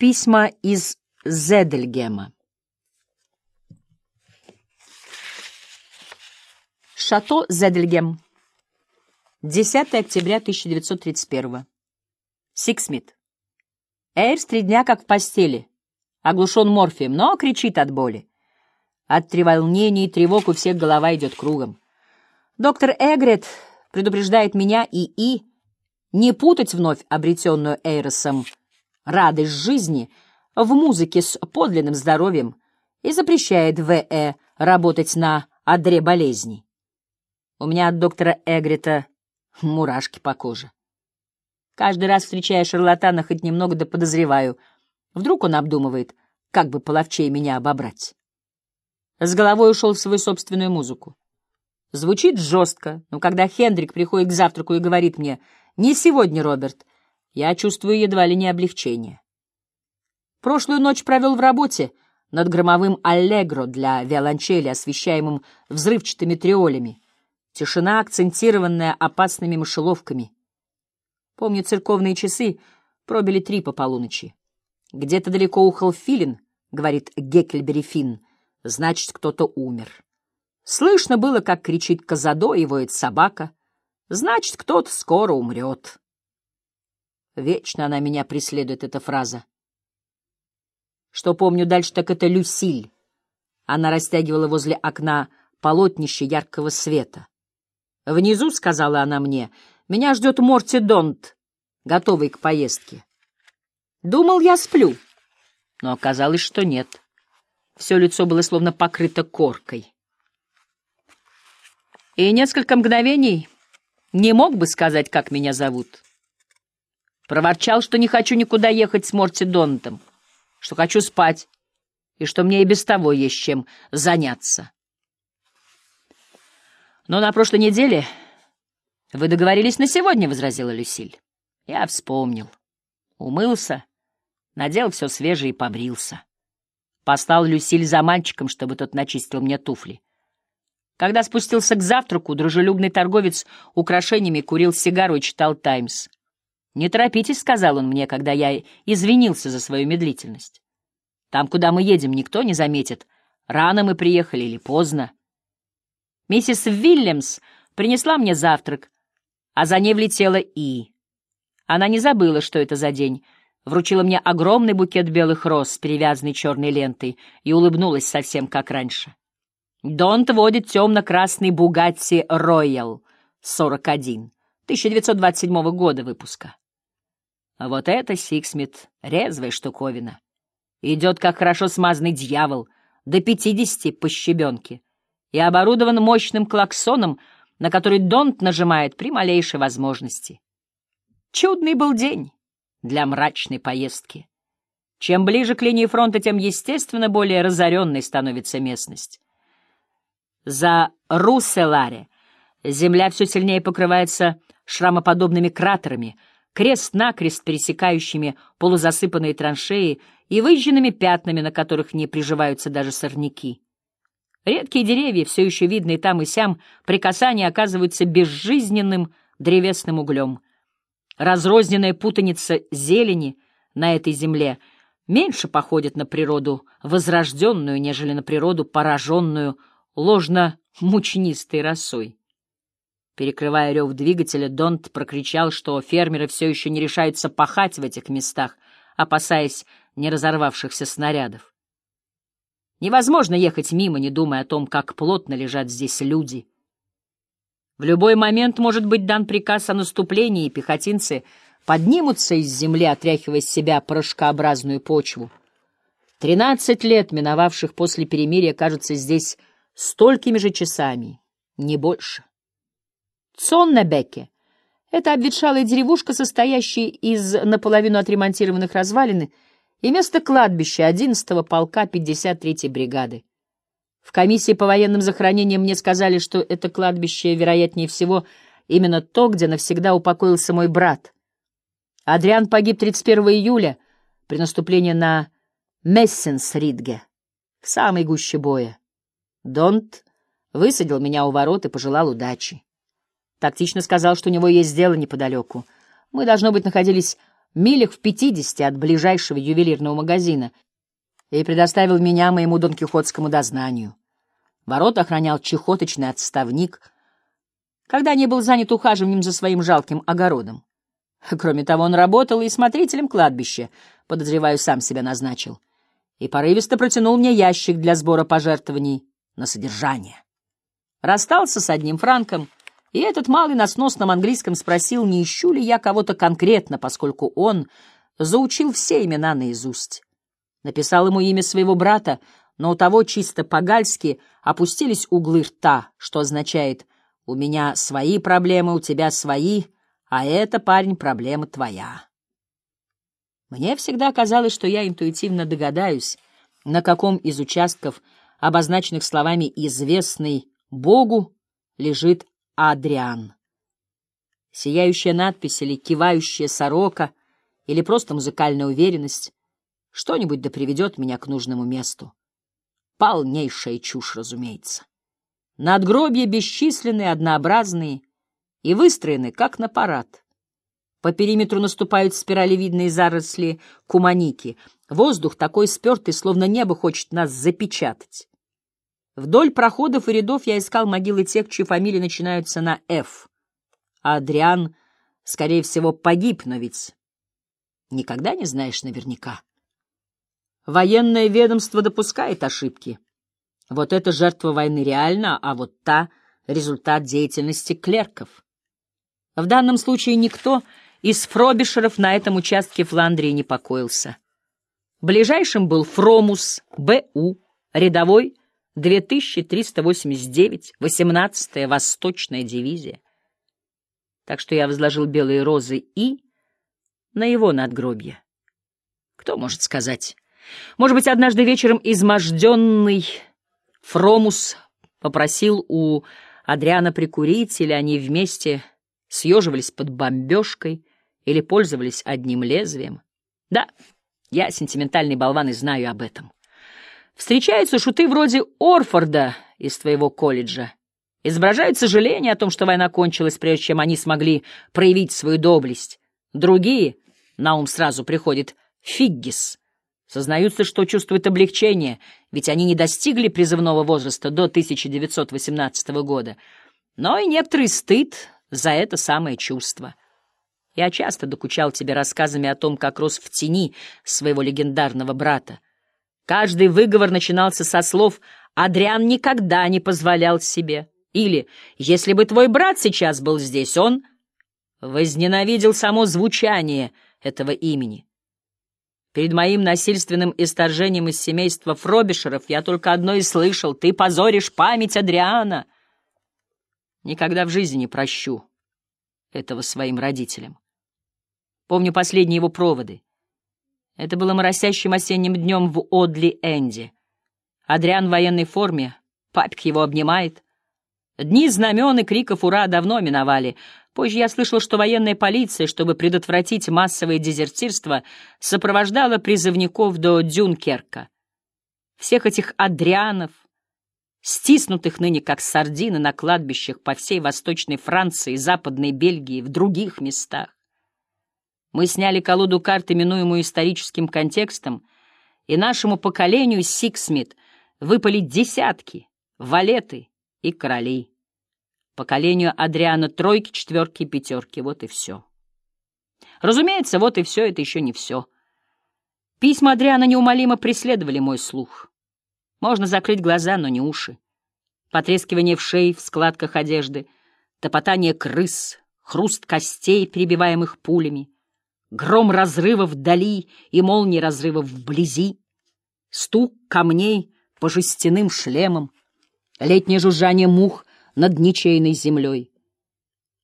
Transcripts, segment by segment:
Письма из Зедельгема. Шато Зедельгем. 10 октября 1931. Сиксмит. Эйрс три дня как в постели, оглушен морфием, но кричит от боли. От треволнений и тревог у всех голова идет кругом. Доктор Эгрет предупреждает меня и И не путать вновь обретенную Эйросом радость жизни в музыке с подлинным здоровьем и запрещает В.Э. работать на одре болезней. У меня от доктора Эгрита мурашки по коже. Каждый раз, встречая шарлатана, хоть немного да подозреваю. Вдруг он обдумывает, как бы половчее меня обобрать. С головой ушел в свою собственную музыку. Звучит жестко, но когда Хендрик приходит к завтраку и говорит мне «Не сегодня, Роберт», я чувствую едва ли не облегчение. Прошлую ночь провел в работе над громовым аллегро для виолончели, освещаемым взрывчатыми триолями. Тишина, акцентированная опасными мышеловками. Помню, церковные часы пробили три по полуночи. Где-то далеко ухал филин, говорит Геккельбери Финн, значит, кто-то умер. Слышно было, как кричит Казадо и воет собака, значит, кто-то скоро умрет. Вечно она меня преследует, эта фраза. Что помню дальше, так это Люсиль. Она растягивала возле окна полотнище яркого света. Внизу, — сказала она мне, — меня ждет Морти Донт, готовый к поездке. Думал, я сплю, но оказалось, что нет. Все лицо было словно покрыто коркой. И несколько мгновений не мог бы сказать, как меня зовут. Проворчал, что не хочу никуда ехать с Морти Донтом, что хочу спать, и что мне и без того есть чем заняться. Но на прошлой неделе вы договорились на сегодня, — возразила Люсиль. Я вспомнил. Умылся, надел все свежее и побрился. Послал Люсиль за мальчиком, чтобы тот начистил мне туфли. Когда спустился к завтраку, дружелюбный торговец украшениями курил сигару и читал «Таймс». «Не торопитесь», — сказал он мне, когда я извинился за свою медлительность. «Там, куда мы едем, никто не заметит, рано мы приехали или поздно». Миссис Вильямс принесла мне завтрак, а за ней влетела И. Она не забыла, что это за день, вручила мне огромный букет белых роз, перевязанный черной лентой, и улыбнулась совсем как раньше. Донт водит темно-красный Бугатти Роял 41, 1927 года выпуска. А вот это, Сиксмит, резвая штуковина. Идет, как хорошо смазанный дьявол, до пятидесяти по щебенке, и оборудован мощным клаксоном, на который Донт нажимает при малейшей возможности. Чудный был день для мрачной поездки. Чем ближе к линии фронта, тем, естественно, более разоренной становится местность. За Русселаре земля все сильнее покрывается шрамоподобными кратерами — крест-накрест пересекающими полузасыпанные траншеи и выжженными пятнами, на которых не приживаются даже сорняки. Редкие деревья, все еще видные там и сям, при касании оказываются безжизненным древесным углем. Разрозненная путаница зелени на этой земле меньше походит на природу возрожденную, нежели на природу пораженную ложно-мучнистой росой. Перекрывая рев двигателя, Донт прокричал, что фермеры все еще не решаются пахать в этих местах, опасаясь не разорвавшихся снарядов. Невозможно ехать мимо, не думая о том, как плотно лежат здесь люди. В любой момент может быть дан приказ о наступлении, и пехотинцы поднимутся из земли, отряхивая с себя порошкообразную почву. Тринадцать лет, миновавших после перемирия, кажутся здесь столькими же часами, не больше. Цоннебеке — это обветшалая деревушка, состоящая из наполовину отремонтированных развалин и место кладбища 11-го полка 53-й бригады. В комиссии по военным захоронениям мне сказали, что это кладбище, вероятнее всего, именно то, где навсегда упокоился мой брат. Адриан погиб 31 июля при наступлении на Мессенсридге, в самой гуще боя. Донт высадил меня у ворот и пожелал удачи. Тактично сказал, что у него есть дело неподалеку. Мы, должно быть, находились милях в пятидесяти от ближайшего ювелирного магазина, и предоставил меня моему донкихотскому дознанию. Ворот охранял чехоточный отставник, когда не был занят ухаживанием за своим жалким огородом. Кроме того, он работал и смотрителем кладбища, подозреваю, сам себя назначил, и порывисто протянул мне ящик для сбора пожертвований на содержание. Расстался с одним франком, и этот малый на сносном английском спросил, не ищу ли я кого-то конкретно, поскольку он заучил все имена наизусть. Написал ему имя своего брата, но у того чисто по-гальски опустились углы рта, что означает «у меня свои проблемы, у тебя свои», а это, парень, проблема твоя. Мне всегда казалось, что я интуитивно догадаюсь, на каком из участков, обозначенных словами «известный Богу», лежит Адриан. Сияющая надпись или кивающая сорока, или просто музыкальная уверенность, что-нибудь да приведет меня к нужному месту. Полнейшая чушь, разумеется. Надгробья бесчисленные, однообразные — и выстроены, как на парад. По периметру наступают спиралевидные заросли куманики. Воздух такой спертый, словно небо хочет нас запечатать. Вдоль проходов и рядов я искал могилы тех, чьи фамилии начинаются на «Ф». Адриан, скорее всего, погиб, но ведь никогда не знаешь наверняка. Военное ведомство допускает ошибки. Вот эта жертва войны реальна, а вот та — результат деятельности клерков. В данном случае никто из фробишеров на этом участке Фландрии не покоился. Ближайшим был Фромус, БУ, рядовой 2389, 18-я Восточная дивизия. Так что я возложил белые розы и на его надгробье. Кто может сказать? Может быть, однажды вечером изможденный Фромус попросил у Адриана прикурить, или они вместе съеживались под бомбежкой или пользовались одним лезвием. Да, я сентиментальный болван и знаю об этом. Встречаются шуты вроде Орфорда из твоего колледжа. Изображают сожаление о том, что война кончилась, прежде чем они смогли проявить свою доблесть. Другие, на ум сразу приходит Фиггис, сознаются, что чувствуют облегчение, ведь они не достигли призывного возраста до 1918 года. Но и некоторый стыд за это самое чувство. Я часто докучал тебе рассказами о том, как рос в тени своего легендарного брата. Каждый выговор начинался со слов «Адриан никогда не позволял себе» или «Если бы твой брат сейчас был здесь, он...» возненавидел само звучание этого имени. Перед моим насильственным исторжением из семейства Фробишеров я только одно и слышал — «Ты позоришь память Адриана!» Никогда в жизни не прощу этого своим родителям. Помню последние его проводы. Это было моросящим осенним днем в Одли-Энди. Адриан в военной форме, папик его обнимает. Дни знамен и криков «Ура!» давно миновали. Позже я слышал, что военная полиция, чтобы предотвратить массовое дезертирство, сопровождала призывников до Дюнкерка. Всех этих Адрианов, стиснутых ныне как сардины на кладбищах по всей Восточной Франции, Западной Бельгии, в других местах. Мы сняли колоду карт, именуемую историческим контекстом, и нашему поколению Сиксмит выпали десятки, валеты и короли. Поколению Адриана тройки, четверки, пятерки, вот и все. Разумеется, вот и все, это еще не все. Письма Адриана неумолимо преследовали мой слух. Можно закрыть глаза, но не уши. Потрескивание в шее, в складках одежды, топотание крыс, хруст костей, перебиваемых пулями, гром разрывов вдали и молнии разрывов вблизи, стук камней по жестяным шлемам, летнее жужжание мух над ничейной землей.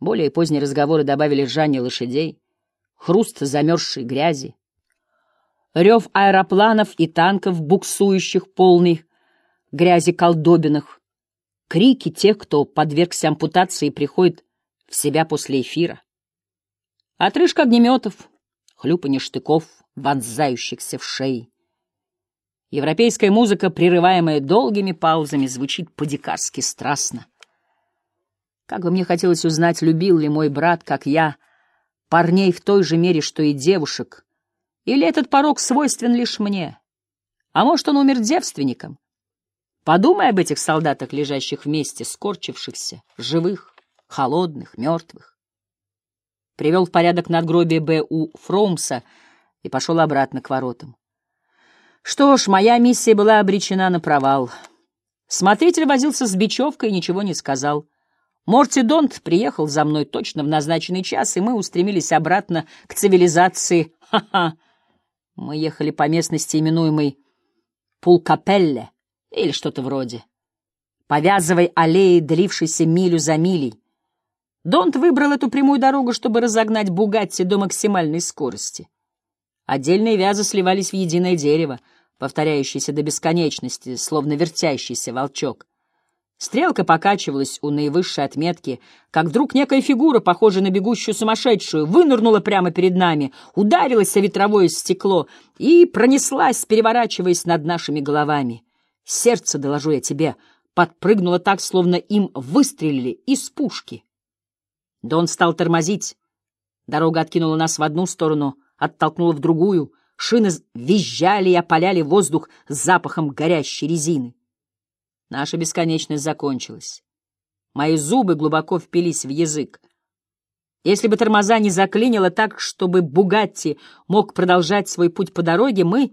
Более поздние разговоры добавили ржание лошадей, хруст замерзшей грязи, рев аэропланов и танков, буксующих полный грязи колдобинах, крики тех, кто подвергся ампутации и приходит в себя после эфира. Отрыжка огнеметов, хлюпанье штыков, вонзающихся в шеи. Европейская музыка, прерываемая долгими паузами, звучит по-дикарски страстно. Как бы мне хотелось узнать, любил ли мой брат, как я, парней в той же мере, что и девушек? Или этот порог свойствен лишь мне? А может, он умер девственником? Подумай об этих солдатах, лежащих вместе, скорчившихся, живых, холодных, мертвых. Привел в порядок надгробие Б.У. Фромса и пошел обратно к воротам. Что ж, моя миссия была обречена на провал. Смотритель возился с бечевкой и ничего не сказал. Морти Донт приехал за мной точно в назначенный час, и мы устремились обратно к цивилизации. Ха-ха! Мы ехали по местности, именуемой Пулкапелле или что-то вроде. Повязывай аллеи, длившейся милю за милей. Донт выбрал эту прямую дорогу, чтобы разогнать Бугатти до максимальной скорости. Отдельные вязы сливались в единое дерево, повторяющееся до бесконечности, словно вертящийся волчок. Стрелка покачивалась у наивысшей отметки, как вдруг некая фигура, похожая на бегущую сумасшедшую, вынырнула прямо перед нами, ударилась о ветровое стекло и пронеслась, переворачиваясь над нашими головами. Сердце, доложу я тебе, подпрыгнуло так, словно им выстрелили из пушки. Дон стал тормозить. Дорога откинула нас в одну сторону, оттолкнула в другую. Шины визжали и опаляли воздух с запахом горящей резины. Наша бесконечность закончилась. Мои зубы глубоко впились в язык. Если бы тормоза не заклинило так, чтобы Бугатти мог продолжать свой путь по дороге, мы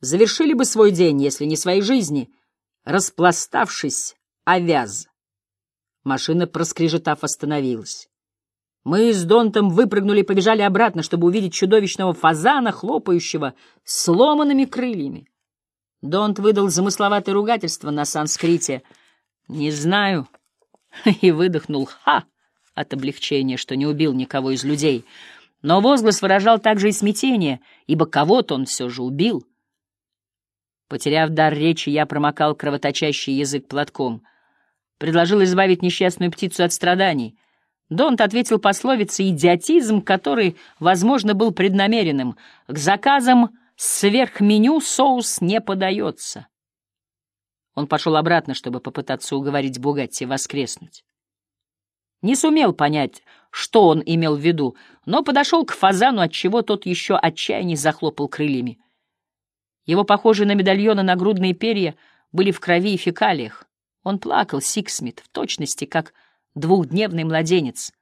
завершили бы свой день, если не своей жизни, распластавшись овяз. Машина, проскрежетав, остановилась. Мы с Донтом выпрыгнули и побежали обратно, чтобы увидеть чудовищного фазана, хлопающего сломанными крыльями. Донт выдал замысловатое ругательство на санскрите. «Не знаю». И выдохнул «Ха!» от облегчения, что не убил никого из людей. Но возглас выражал также и смятение, ибо кого-то он все же убил. Потеряв дар речи, я промокал кровоточащий язык платком. Предложил избавить несчастную птицу от страданий. Донт ответил пословицей «идиотизм», который, возможно, был преднамеренным. К заказам Сверх меню соус не подается. Он пошел обратно, чтобы попытаться уговорить Бугатти воскреснуть. Не сумел понять, что он имел в виду, но подошел к фазану, отчего тот еще отчаянней захлопал крыльями. Его похожие на медальоны нагрудные перья были в крови и фекалиях. Он плакал, Сиксмит, в точности, как двухдневный младенец.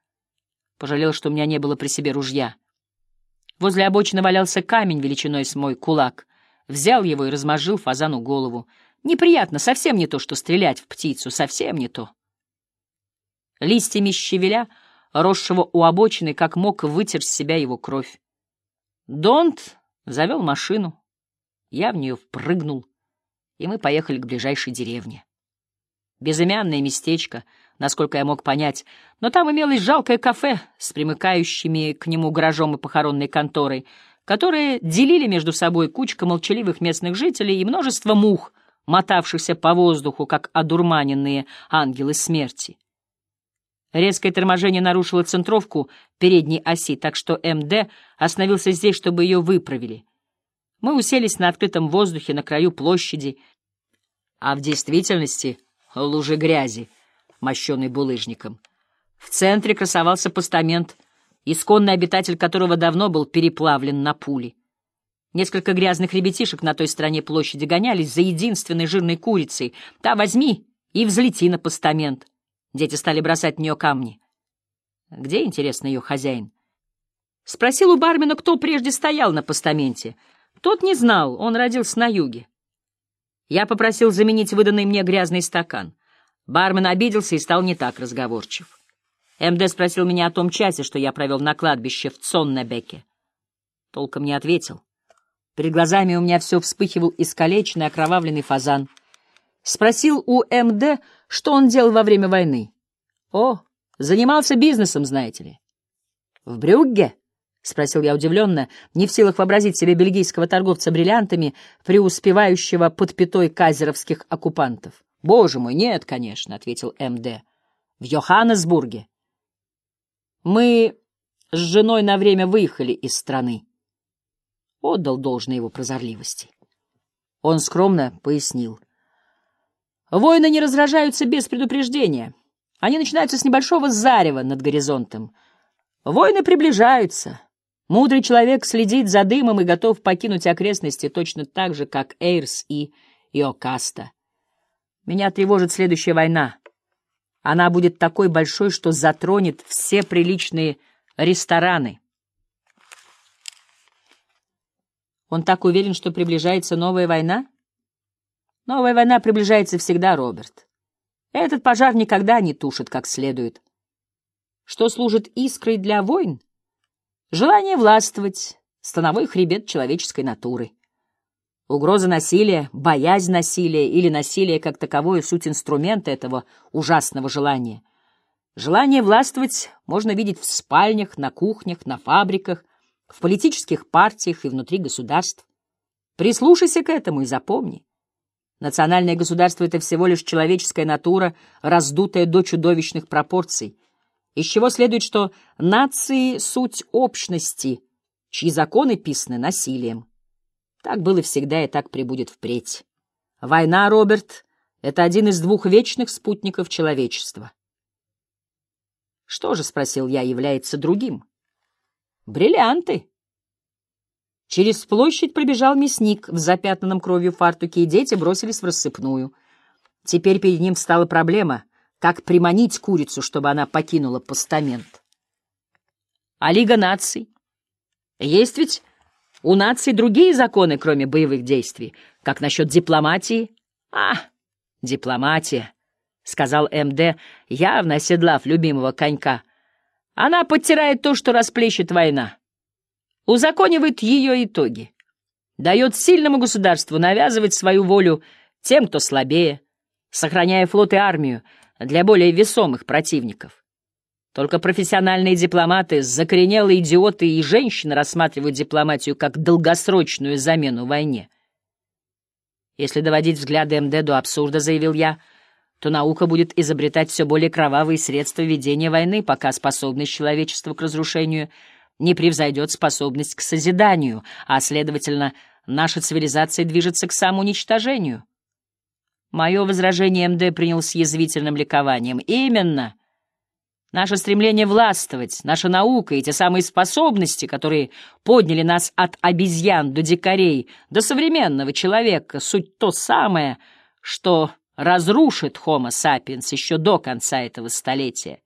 Пожалел, что у меня не было при себе ружья. Возле обочины валялся камень величиной с мой кулак. Взял его и размозжил фазану голову. Неприятно, совсем не то, что стрелять в птицу, совсем не то. Листьями щавеля, росшего у обочины, как мог, вытер с себя его кровь. Донт завел машину. Я в нее впрыгнул, и мы поехали к ближайшей деревне. Безымянное местечко — насколько я мог понять, но там имелось жалкое кафе с примыкающими к нему гаражом и похоронной конторой, которые делили между собой кучка молчаливых местных жителей и множество мух, мотавшихся по воздуху, как одурманенные ангелы смерти. Резкое торможение нарушило центровку передней оси, так что МД остановился здесь, чтобы ее выправили. Мы уселись на открытом воздухе на краю площади, а в действительности — лужи грязи — мощенный булыжником. В центре красовался постамент, исконный обитатель которого давно был переплавлен на пули. Несколько грязных ребятишек на той стороне площади гонялись за единственной жирной курицей. Та возьми и взлети на постамент. Дети стали бросать в нее камни. Где, интересно, ее хозяин? Спросил у бармена, кто прежде стоял на постаменте. Тот не знал, он родился на юге. Я попросил заменить выданный мне грязный стакан. Бармен обиделся и стал не так разговорчив. МД спросил меня о том часе, что я провел на кладбище в Цоннебеке. Толком не ответил. Перед глазами у меня все вспыхивал искалеченный окровавленный фазан. Спросил у МД, что он делал во время войны. О, занимался бизнесом, знаете ли. В Брюгге? — спросил я удивленно, не в силах вообразить себе бельгийского торговца бриллиантами, преуспевающего под пятой казеровских оккупантов. — Боже мой, нет, конечно, — ответил МД. — В Йоханнесбурге. Мы с женой на время выехали из страны. Отдал должное его прозорливости. Он скромно пояснил. Войны не разражаются без предупреждения. Они начинаются с небольшого зарева над горизонтом. Войны приближаются. Мудрый человек следит за дымом и готов покинуть окрестности точно так же, как Эйрс и Иокаста. Меня тревожит следующая война. Она будет такой большой, что затронет все приличные рестораны. Он так уверен, что приближается новая война? Новая война приближается всегда, Роберт. Этот пожар никогда не тушит как следует. Что служит искрой для войн? Желание властвовать, становой хребет человеческой натуры. Угроза насилия, боязнь насилия или насилие как таковое — суть инструмента этого ужасного желания. Желание властвовать можно видеть в спальнях, на кухнях, на фабриках, в политических партиях и внутри государств. Прислушайся к этому и запомни. Национальное государство — это всего лишь человеческая натура, раздутая до чудовищных пропорций, из чего следует, что нации — суть общности, чьи законы писаны насилием. Так было всегда и так прибудет впредь. Война, Роберт, — это один из двух вечных спутников человечества. Что же, — спросил я, — является другим? Бриллианты. Через площадь пробежал мясник в запятнанном кровью фартуке, и дети бросились в рассыпную. Теперь перед ним стала проблема, как приманить курицу, чтобы она покинула постамент. А Лига наций? Есть ведь у наций другие законы, кроме боевых действий. Как насчет дипломатии? А, дипломатия, — сказал МД, явно оседлав любимого конька. Она подтирает то, что расплещет война. Узаконивает ее итоги. Дает сильному государству навязывать свою волю тем, кто слабее, сохраняя флот и армию для более весомых противников. Только профессиональные дипломаты, закоренелые идиоты и женщины рассматривают дипломатию как долгосрочную замену войне. Если доводить взгляды МД до абсурда, заявил я, то наука будет изобретать все более кровавые средства ведения войны, пока способность человечества к разрушению не превзойдет способность к созиданию, а, следовательно, наша цивилизация движется к самоуничтожению. Мое возражение МД принял с язвительным ликованием. Именно. Наше стремление властвовать, наша наука и те самые способности, которые подняли нас от обезьян до дикарей, до современного человека, суть то самое, что разрушит Homo sapiens еще до конца этого столетия.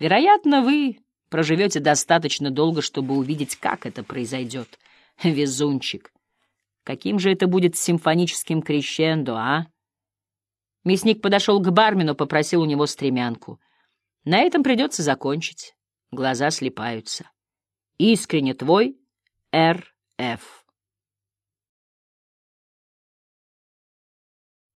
Вероятно, вы проживете достаточно долго, чтобы увидеть, как это произойдет. Везунчик. Каким же это будет симфоническим крещендо, а? Мясник подошел к бармену, попросил у него стремянку — на этом придется закончить. Глаза слепаются. Искренне твой Р.Ф.